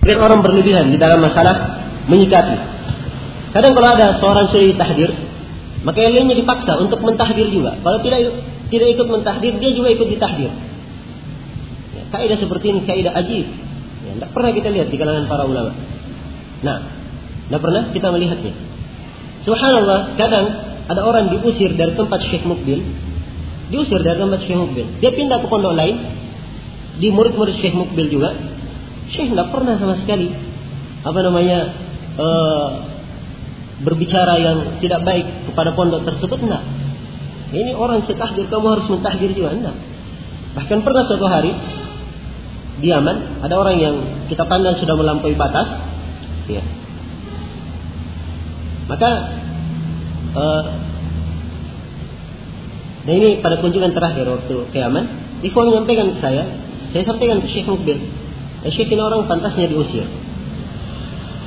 Dan orang berlebihan di dalam masalah menyikapi. Kadang kalau ada seorang sudah ditahdir, maka yang lainnya dipaksa untuk mentahdir juga. Kalau tidak tidak ikut mentahdir, dia juga ikut ditahdir. Ya, kaidah seperti ini kaidah ajib. Ya, tidak pernah kita lihat di kalangan para ulama. Nah, tidak pernah kita melihatnya. Subhanallah, kadang ada orang diusir dari tempat Syekh Mukbil, diusir dari tempat Syekh Mukbil. Dia pindah ke pondok lain, di murid-murid Syekh Mukbil juga. Syekh tidak pernah sama sekali apa namanya uh, berbicara yang tidak baik kepada pondok tersebut enggak. Ini orang setahdir kamu harus mentahdir juga enggak. Bahkan pernah suatu hari di Yaman ada orang yang kita pandang sudah melampaui batas, ya. Maka uh, dan ini pada kunjungan terakhir waktu ke Yaman, Ikhwan menyampaikan ke saya, saya sampaikan ke Syekh Mukbil, Syekh ini orang pantasnya diusir.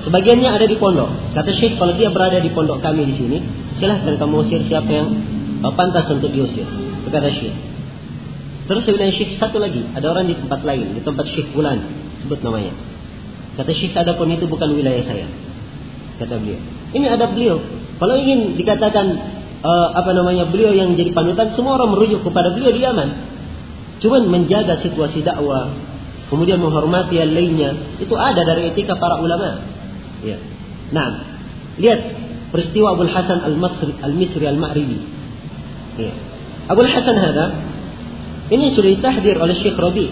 Sebagiannya ada di pondok. Kata Syekh kalau dia berada di pondok kami di sini, silahkan kamu usir siapa yang pantas untuk diusir. Kata Syekh. Terus saya bilang Syekh satu lagi, ada orang di tempat lain, di tempat Syekh Bulan, sebut namanya. Kata Syekh ada pun itu bukan wilayah saya. Kata beliau. Ini ada beliau. Kalau ingin dikatakan uh, apa namanya beliau yang jadi panutan, semua orang merujuk kepada beliau di Yaman. Cuman menjaga situasi dakwah, kemudian menghormati yang lainnya, itu ada dari etika para ulama. Ya. Nah, lihat peristiwa Abu Hasan Al-Misri Al-Misri Al-Ma'ribi. Ya. Abu Hasan hada ini sudah ditahdir oleh Syekh Rabi.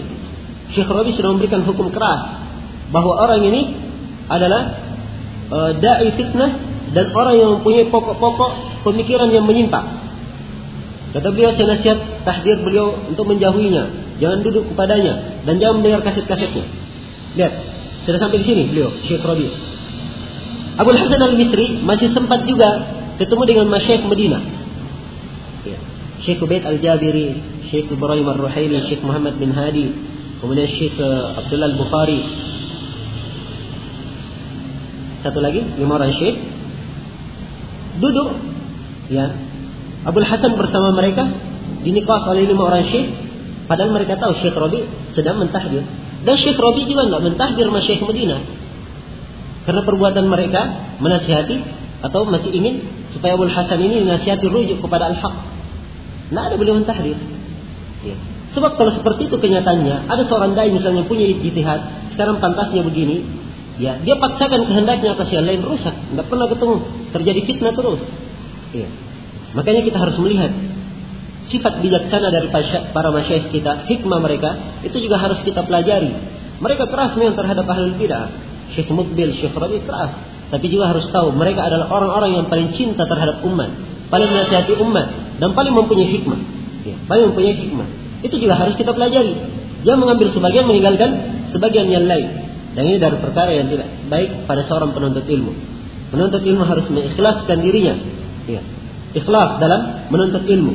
Syekh Rabi sudah memberikan hukum keras bahwa orang ini adalah uh, dai fitnah dan orang yang mempunyai pokok-pokok pemikiran yang menyimpang. Kata beliau saya nasihat tahdir beliau untuk menjauhinya, jangan duduk kepadanya dan jangan mendengar kaset-kasetnya. Lihat, sudah sampai di sini beliau Syekh Rabi. Abu Hasan al-Misri masih sempat juga ketemu dengan Masyaikh Medina. Ya. Syekh Ubaid al-Jabiri, Syekh Ibrahim al-Ruhaili, Syekh Muhammad bin Hadi, kemudian Syekh uh, Abdullah al-Bukhari. Satu lagi, lima orang Syekh. Duduk, ya. Abu Hasan bersama mereka dinikah oleh lima orang Syekh. Padahal mereka tahu Syekh Rabi sedang mentahdir. Dan Syekh Rabi juga tidak mentahdir Masyaikh Medina. Karena perbuatan mereka menasihati atau masih ingin supaya Abu Hasan ini menasihati rujuk kepada al-haq. Tidak ada beliau mentahdir. Ya. Sebab kalau seperti itu kenyataannya, ada seorang dai misalnya punya ijtihad, sekarang pantasnya begini, ya dia paksakan kehendaknya atas yang lain rusak, tidak pernah ketemu, terjadi fitnah terus. Ya. Makanya kita harus melihat sifat bijaksana dari para masyayikh kita, hikmah mereka, itu juga harus kita pelajari. Mereka keras memang terhadap ahlul bidah. Syekh Mukbil, Syekh Rabi keras. Tapi juga harus tahu mereka adalah orang-orang yang paling cinta terhadap umat, paling menasihati umat dan paling mempunyai hikmah. Ya, paling mempunyai hikmah. Itu juga harus kita pelajari. Dia mengambil sebagian meninggalkan sebagian yang lain. Dan ini dari perkara yang tidak baik pada seorang penuntut ilmu. Penuntut ilmu harus mengikhlaskan dirinya. Ya. Ikhlas dalam menuntut ilmu.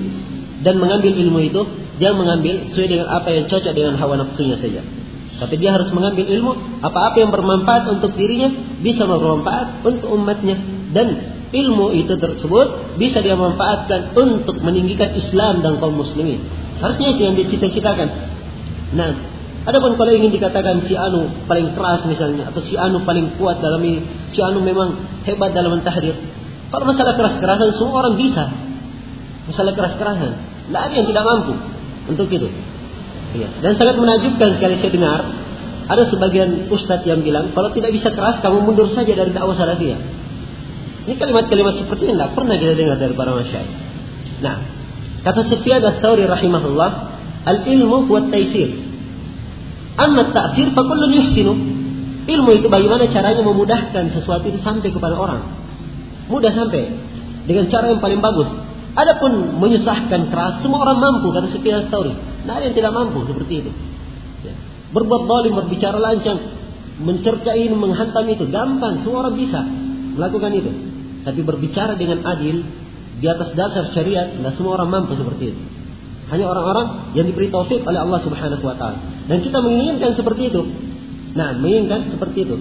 Dan mengambil ilmu itu jangan mengambil sesuai dengan apa yang cocok dengan hawa nafsunya saja. Tapi dia harus mengambil ilmu apa-apa yang bermanfaat untuk dirinya bisa bermanfaat untuk umatnya dan ilmu itu tersebut bisa dia manfaatkan untuk meninggikan Islam dan kaum muslimin. Harusnya itu yang dicita-citakan. Nah, adapun kalau ingin dikatakan si anu paling keras misalnya atau si anu paling kuat dalam ini, si anu memang hebat dalam mentahdir. Kalau masalah keras-kerasan semua orang bisa. Masalah keras-kerasan, tidak ada yang tidak mampu untuk itu. Ya. Dan sangat menakjubkan sekali saya dengar ada sebagian ustadz yang bilang kalau tidak bisa keras kamu mundur saja dari dakwah salafiyah. Ini kalimat-kalimat seperti ini tidak pernah kita dengar dari para masyayikh. Nah, kata Sufyan ats-Tsauri rahimahullah, al-ilmu buat taisir. Amma ta'sir fa kullun yuhsinu. Ilmu itu bagaimana caranya memudahkan sesuatu itu sampai kepada orang. Mudah sampai dengan cara yang paling bagus. Adapun menyusahkan keras, semua orang mampu kata Sufyan Tsauri. Tidak ada yang tidak mampu seperti itu. Ya. Berbuat zalim, berbicara lancang, mencerca ini, menghantam itu, gampang, semua orang bisa melakukan itu. Tapi berbicara dengan adil di atas dasar syariat, tidak semua orang mampu seperti itu. Hanya orang-orang yang diberi taufik oleh Allah Subhanahu wa taala. Dan kita menginginkan seperti itu. Nah, menginginkan seperti itu.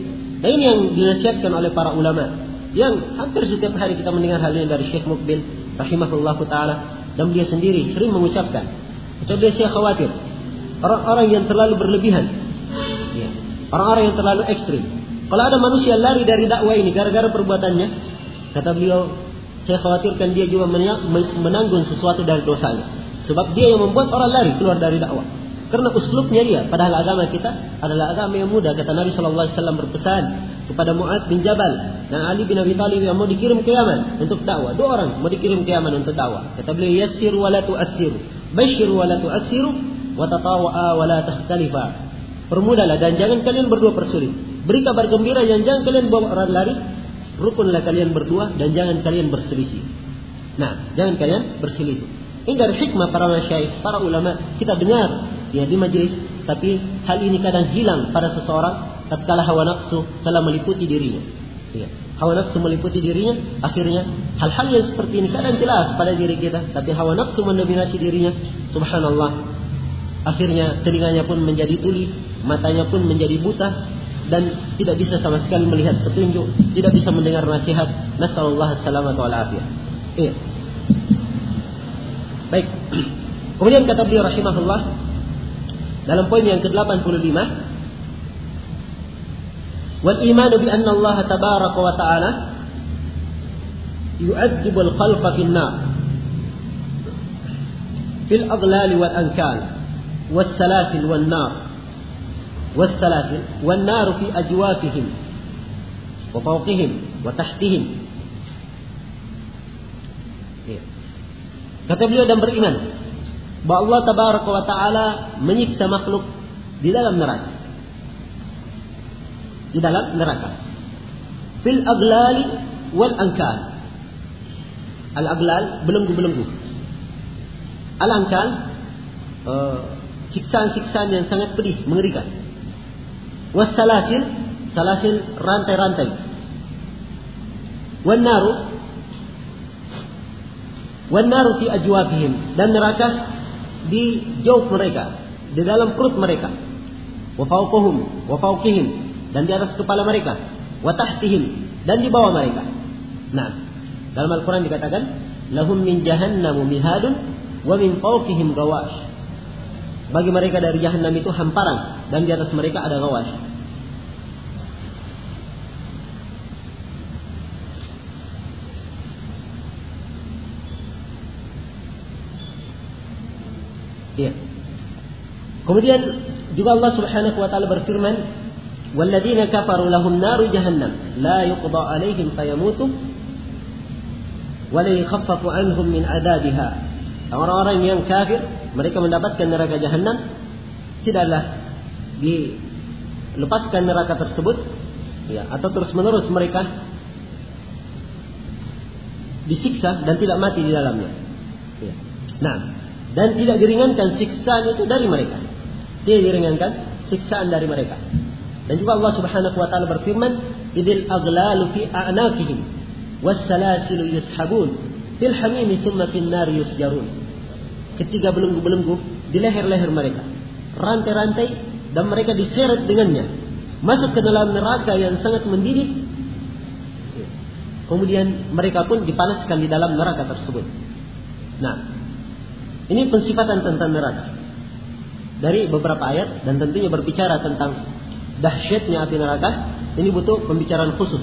Dan ini yang dinasihatkan oleh para ulama. Yang hampir setiap hari kita mendengar hal ini dari Syekh Mukbil rahimahullah taala dan dia sendiri sering mengucapkan dia saya khawatir orang-orang yang terlalu berlebihan ya, orang-orang yang terlalu ekstrim Kalau ada manusia lari dari dakwah ini gara-gara perbuatannya, kata beliau, saya khawatirkan dia juga menanggung sesuatu dari dosanya. Sebab dia yang membuat orang lari keluar dari dakwah. Karena uslubnya dia, padahal agama kita adalah agama yang mudah. Kata Nabi Shallallahu berpesan kepada Muad bin Jabal dan Ali bin Abi Thalib yang mau dikirim ke Yaman untuk dakwah. Dua orang mau dikirim ke Yaman untuk dakwah. Kata beliau, yassir wa la tu'assiru, bashir wa la tu'assiru, wa tatawa'a wa la takhtalifa. Permudahlah dan jangan kalian berdua persulit. Beri kabar gembira yang jangan kalian bawa orang lari. Rukunlah kalian berdua dan jangan kalian berselisih. Nah, jangan kalian berselisih. Ini dari hikmah para masyayikh, para ulama. Kita dengar ya di majelis, tapi hal ini kadang hilang pada seseorang tatkala hawa nafsu telah meliputi dirinya. Ya. Hawa nafsu meliputi dirinya, akhirnya hal-hal yang seperti ini kadang jelas pada diri kita, tapi hawa nafsu mendominasi dirinya. Subhanallah. Akhirnya telinganya pun menjadi tuli, matanya pun menjadi buta, dan tidak bisa sama sekali melihat petunjuk, tidak bisa mendengar nasihat. Nasallallahu alaihi wa Iya. Baik. Kemudian kata beliau rahimahullah dalam poin yang ke-85 wal iman bi anna Allah tabaraka wa ta'ala yu'adzibu al-khalqa fi an-nar fil aghlal wal ankal was salasil wan nar was salasil wan nar fi ajwafihim wa fawqihim wa tahtihim Kata beliau dan beriman bahwa Allah tabaraka wa taala menyiksa makhluk di dalam neraka. Di dalam neraka. Fil aglali wal ankal. Al aglal belenggu-belenggu. Al ankal uh, siksaan-siksaan yang sangat pedih, mengerikan. Was salasil, salasil rantai-rantai. Wan naru Wanaru fi ajwabihim dan neraka di jauh mereka, di dalam perut mereka. Wa fawqahum, wa fawqihim dan di atas kepala mereka, wa tahtihim dan di bawah mereka. Nah, dalam Al-Qur'an dikatakan, lahum min jahannamu mihadun wa min fawqihim gawash. Bagi mereka dari jahannam itu hamparan dan di atas mereka ada gawash. Ya. Kemudian juga Allah Subhanahu wa taala berfirman, "Walladzina kafaru lahum naru jahannam la yuqda 'alaihim fayamutu wa la yukhaffafu 'anhum min 'adabiha." Orang-orang yang kafir, mereka mendapatkan neraka jahanam, tidaklah dilepaskan neraka tersebut ya atau terus-menerus mereka disiksa dan tidak mati di dalamnya. Ya. Nah, dan tidak diringankan siksaan itu dari mereka. Tidak diringankan siksaan dari mereka. Dan juga Allah Subhanahu wa taala berfirman, "Idil aghlalu fi a'naqihim was-salasilu yushabun fil hamimi thumma fin nar yusjarun." Ketika belenggu-belenggu di leher-leher mereka, rantai-rantai dan mereka diseret dengannya masuk ke dalam neraka yang sangat mendidih. Kemudian mereka pun dipanaskan di dalam neraka tersebut. Nah, ini pensifatan tentang neraka. Dari beberapa ayat dan tentunya berbicara tentang dahsyatnya api neraka, ini butuh pembicaraan khusus.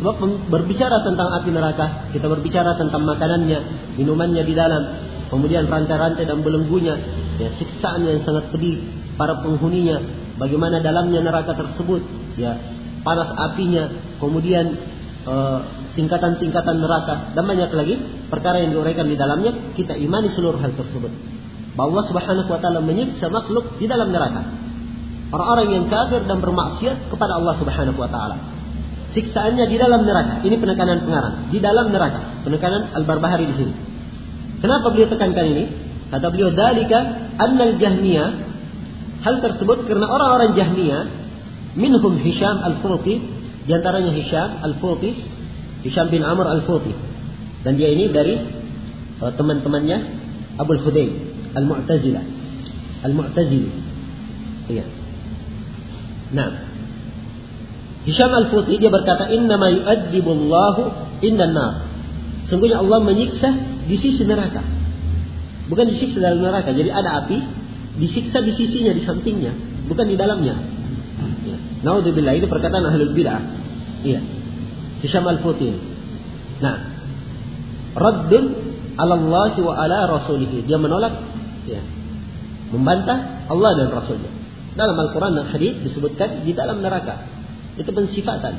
Sebab berbicara tentang api neraka, kita berbicara tentang makanannya, minumannya di dalam, kemudian rantai-rantai dan belenggunya, ya siksaan yang sangat pedih para penghuninya, bagaimana dalamnya neraka tersebut, ya panas apinya, kemudian uh, tingkatan-tingkatan neraka dan banyak lagi perkara yang diuraikan di dalamnya kita imani seluruh hal tersebut bahwa Subhanahu wa taala menyiksa makhluk di dalam neraka orang-orang yang kafir dan bermaksiat kepada Allah Subhanahu wa taala siksaannya di dalam neraka ini penekanan pengarang di dalam neraka penekanan al-barbahari di sini kenapa beliau tekankan ini kata beliau dalika annal jahmiyah hal tersebut karena orang-orang jahmiyah minhum Hisham al-Futi di antaranya Hisham al-Futi Hisham bin Amr al-Futi. Dan dia ini dari uh, teman-temannya Abu Hudayl Al-Mu'tazilah. Al-Mu'tazili. Iya. Nah. Hisham al-Futi dia berkata, "Inna ma yu'adzibullahu inna nar." Sungguhnya Allah menyiksa di sisi neraka. Bukan disiksa dalam neraka. Jadi ada api, disiksa di sisinya, di sampingnya, bukan di dalamnya. Ya. Naudzubillah ini perkataan ahlul bid'ah. Iya. Hisham al-Futi. Nah, raddun Allah wa ala rasulih. Dia menolak ya. Membantah Allah dan Rasulnya. Dalam Al-Quran dan Hadis disebutkan di dalam neraka. Itu pensifatan.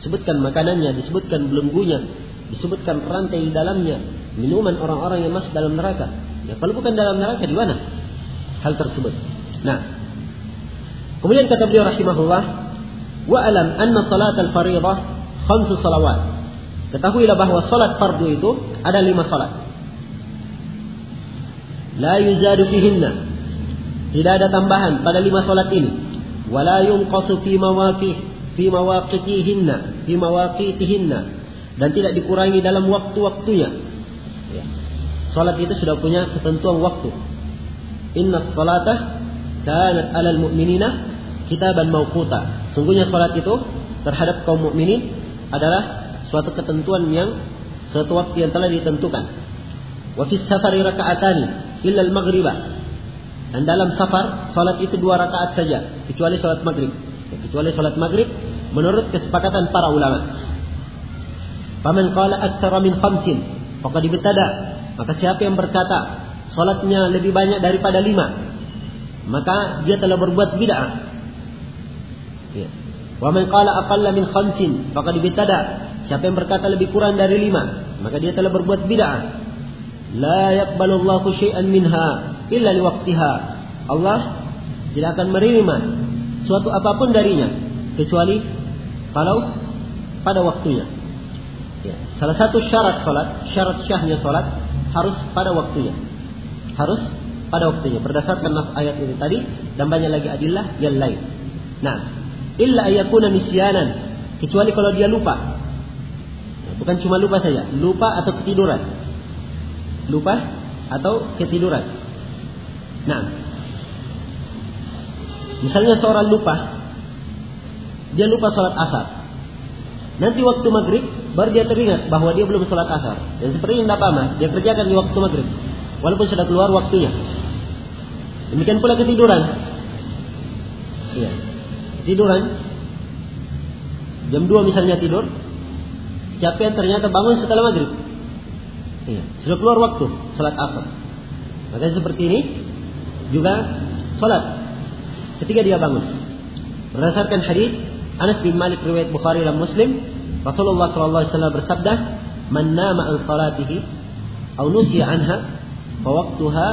Disebutkan makanannya, disebutkan belenggunya, disebutkan rantai di dalamnya, minuman orang-orang yang masuk dalam neraka. Ya, kalau bukan dalam neraka di mana? Hal tersebut. Nah, kemudian kata beliau rahimahullah, wa alam anna salat al-fariḍah khamsu salawat. Ketahuilah bahwa salat fardu itu ada lima salat. La yuzadu fihinna tidak ada tambahan pada lima solat ini. Wala yunqasu fi mawaqih fi mawaqitihinna fi mawaqitihinna dan tidak dikurangi dalam waktu-waktunya. Ya. Salat itu sudah punya ketentuan waktu. Inna salata kanat alal mu'minina kitaban mawquta. Sungguhnya salat itu terhadap kaum mukminin adalah suatu ketentuan yang suatu waktu yang telah ditentukan. Wa fi safari raka'atani illa al-maghribah dan dalam safar, salat itu dua rakaat saja, kecuali salat maghrib. Ya, kecuali salat maghrib, menurut kesepakatan para ulama. Paman qala aktsara min khamsin, maka dibtada. Maka siapa yang berkata salatnya lebih banyak daripada lima, maka dia telah berbuat bid'ah. Ya. Wa man qala aqalla min khamsin, maka dibtada. Siapa yang berkata lebih kurang dari lima, maka dia telah berbuat bid'ah. La yaqbalu Allahu syai'an minha illa liwaqtiha. Allah tidak akan menerima suatu apa pun darinya kecuali kalau pada waktunya. Ya. Salah satu syarat salat, syarat syahnya salat harus pada waktunya. Harus pada waktunya berdasarkan nas ayat ini tadi dan banyak lagi adillah yang lain. Nah, illa ayakuna nisyanan kecuali kalau dia lupa. Bukan cuma lupa saja, lupa atau ketiduran lupa atau ketiduran. Nah, misalnya seorang lupa, dia lupa sholat asar. Nanti waktu maghrib baru dia teringat bahwa dia belum sholat asar. Dan seperti yang tidak apa dia kerjakan di waktu maghrib, walaupun sudah keluar waktunya. Demikian pula ketiduran. Iya. Ketiduran. Jam 2 misalnya tidur. Kecapean ternyata bangun setelah maghrib. Iya. Sudah keluar waktu salat asar. Maka seperti ini juga salat ketika dia bangun. Berdasarkan hadis Anas bin Malik riwayat Bukhari dan Muslim, Rasulullah sallallahu alaihi wasallam bersabda, "Man nama an salatihi aw nusiya anha, fa waqtuha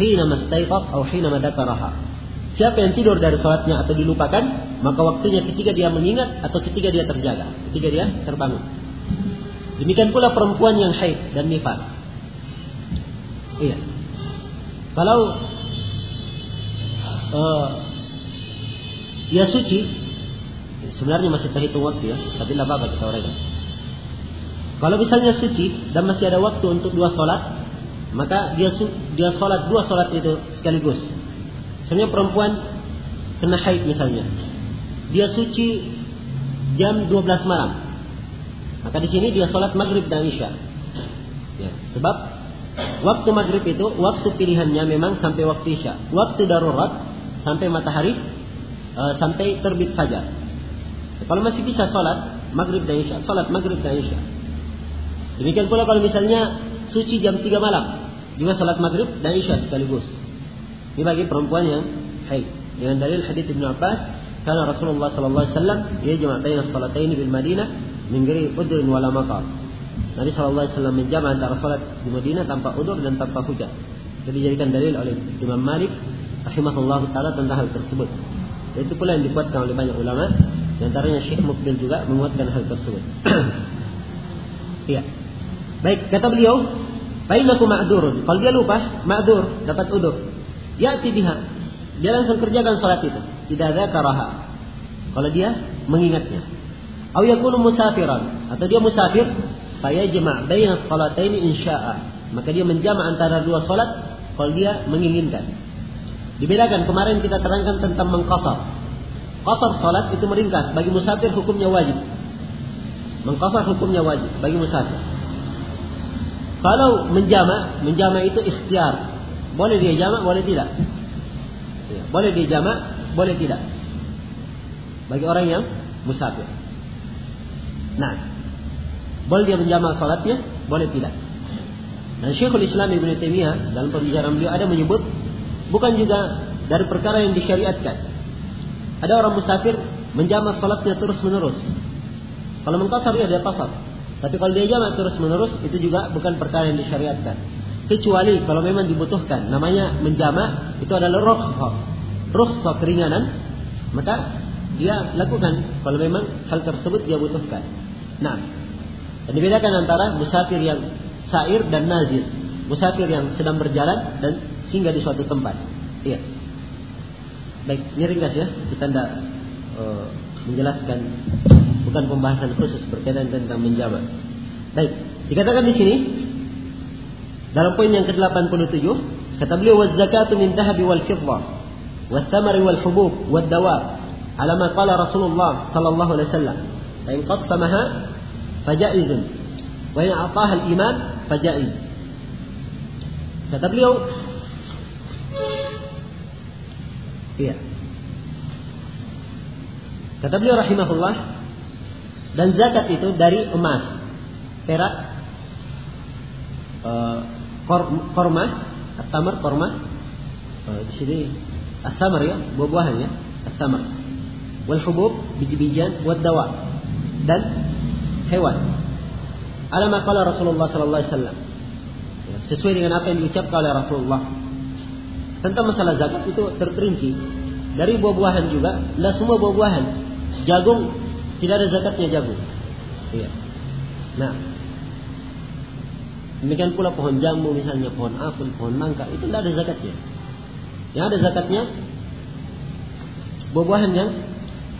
hina mastayqaf aw hina madakaraha." Siapa yang tidur dari salatnya atau dilupakan, maka waktunya ketika dia mengingat atau ketika dia terjaga, ketika dia terbangun. Demikian pula perempuan yang haid dan nifas. Iya. Kalau uh, dia suci, sebenarnya masih terhitung waktu ya, tapi tidak apa-apa kita uraikan. Kalau misalnya suci dan masih ada waktu untuk dua sholat, maka dia dia sholat dua sholat itu sekaligus. Misalnya perempuan kena haid misalnya, dia suci jam 12 malam, maka di sini dia sholat maghrib dan isya. Ya, sebab waktu maghrib itu waktu pilihannya memang sampai waktu isya. Waktu darurat sampai matahari uh, sampai terbit fajar. Kalau masih bisa sholat maghrib dan isya, sholat maghrib dan isya. Demikian pula kalau misalnya suci jam 3 malam, juga sholat maghrib dan isya sekaligus. Ini bagi perempuan yang haid. Dengan dalil hadits Ibnu Abbas, karena Rasulullah sallallahu alaihi wasallam yajma' baina salataini bil Madinah min ghairi udhrin wala maqam. Nabi sallallahu alaihi wasallam menjama antara salat di Madinah tanpa udur dan tanpa hujan. Jadi dijadikan dalil oleh Imam Malik rahimahullah taala tentang hal tersebut. Itu pula yang dikuatkan oleh banyak ulama, di antaranya Syekh Mukbil juga menguatkan hal tersebut. Iya. Baik, kata beliau, "Bainaku ma'dzurun." Kalau dia lupa, ma'dzur, dapat udur. Ya'ti biha. Dia langsung kerjakan salat itu. Tidak ada karaha. Kalau dia mengingatnya. Atau yakunu musafiran atau dia musafir, fayajma' baina salataini insya'a. Maka dia menjama antara dua salat kalau dia menginginkan. Dibedakan kemarin kita terangkan tentang mengqasar. Qasar salat itu meringkas, bagi musafir hukumnya wajib. Mengqasar hukumnya wajib bagi musafir. Kalau menjama, menjama itu ikhtiar. Boleh dia jama, boleh tidak. Ya, boleh dia jama, boleh tidak. bagi orang yang musafir. Nah, boleh dia menjamak salatnya, boleh tidak. Dan Syekhul Islam Ibn Taimiyah dalam pembicaraan beliau ada menyebut bukan juga dari perkara yang disyariatkan. Ada orang musafir menjamak salatnya terus menerus. Kalau mengkasar dia ada pasar. Tapi kalau dia jamak terus menerus itu juga bukan perkara yang disyariatkan. Kecuali kalau memang dibutuhkan. Namanya menjamak itu adalah rukhsah. Rukhsah keringanan. Maka dia lakukan kalau memang hal tersebut dia butuhkan. Nah, dan dibedakan antara musafir yang sair dan nazir. Musafir yang sedang berjalan dan singgah di suatu tempat. Iya. Baik, ini ringkas ya. Kita tidak uh, menjelaskan bukan pembahasan khusus berkaitan tentang menjamak. Baik, dikatakan di sini dalam poin yang ke-87 kata beliau wa zakatu min dhahabi wal fidda wa thamari wal hubub wad dawa ala ma qala Rasulullah sallallahu alaihi wasallam fa in qassamaha fajaizun wa in ataha al imam fajaiz kata beliau iya kata beliau rahimahullah dan zakat itu dari emas, perak, uh, korma, atamar korma. Uh, di sini asamar ya, buah-buahan ya, asamar. Wal hubub, biji-bijian, buat dawa dan hewan. Alama kala Rasulullah sallallahu alaihi wasallam. Ya, sesuai dengan apa yang diucapkan oleh Rasulullah. Tentang masalah zakat itu terperinci dari buah-buahan juga, tidak semua buah-buahan. Jagung tidak ada zakatnya jagung. Iya. Nah, demikian pula pohon jambu misalnya pohon apel, pohon nangka itu tidak ada zakatnya. Yang ada zakatnya buah-buahan yang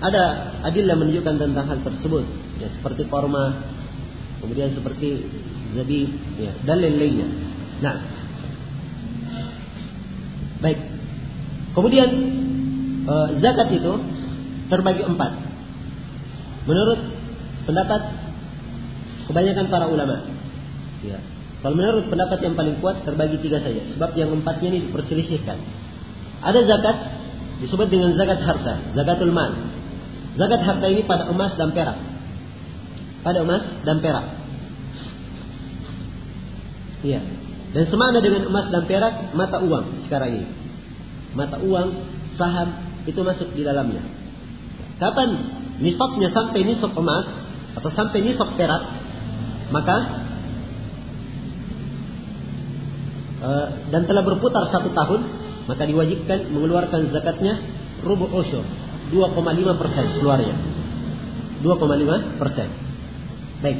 ada adillah menunjukkan tentang hal tersebut. Ya, seperti korma, kemudian seperti zabib, ya, dan lain-lainnya. Nah, baik. Kemudian eh, zakat itu terbagi empat. Menurut pendapat kebanyakan para ulama. Ya. Kalau menurut pendapat yang paling kuat terbagi tiga saja. Sebab yang empatnya ini diperselisihkan. Ada zakat disebut dengan zakat harta, zakatul mal. Zakat harta ini pada emas dan perak. Pada emas dan perak. Iya. Dan semana dengan emas dan perak mata uang sekarang ini. Mata uang, saham itu masuk di dalamnya. Kapan nisabnya sampai nisab emas atau sampai nisab perak, maka uh, dan telah berputar satu tahun, maka diwajibkan mengeluarkan zakatnya rubu usyur 2,5 persen keluarnya. 2,5 persen. Baik.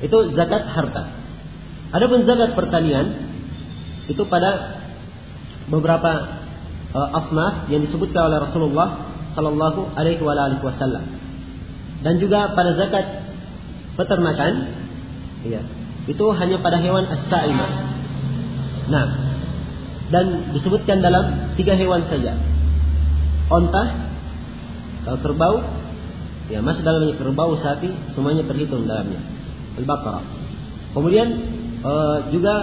Itu zakat harta. Adapun zakat pertanian itu pada beberapa uh, asnaf yang disebutkan oleh Rasulullah Sallallahu Alaihi Wasallam. Dan juga pada zakat peternakan, ya, itu hanya pada hewan as Nah, dan disebutkan dalam tiga hewan saja. Onta, kerbau, ya masih dalamnya kerbau, sapi, semuanya terhitung dalamnya. Al-Baqarah. Kemudian uh, juga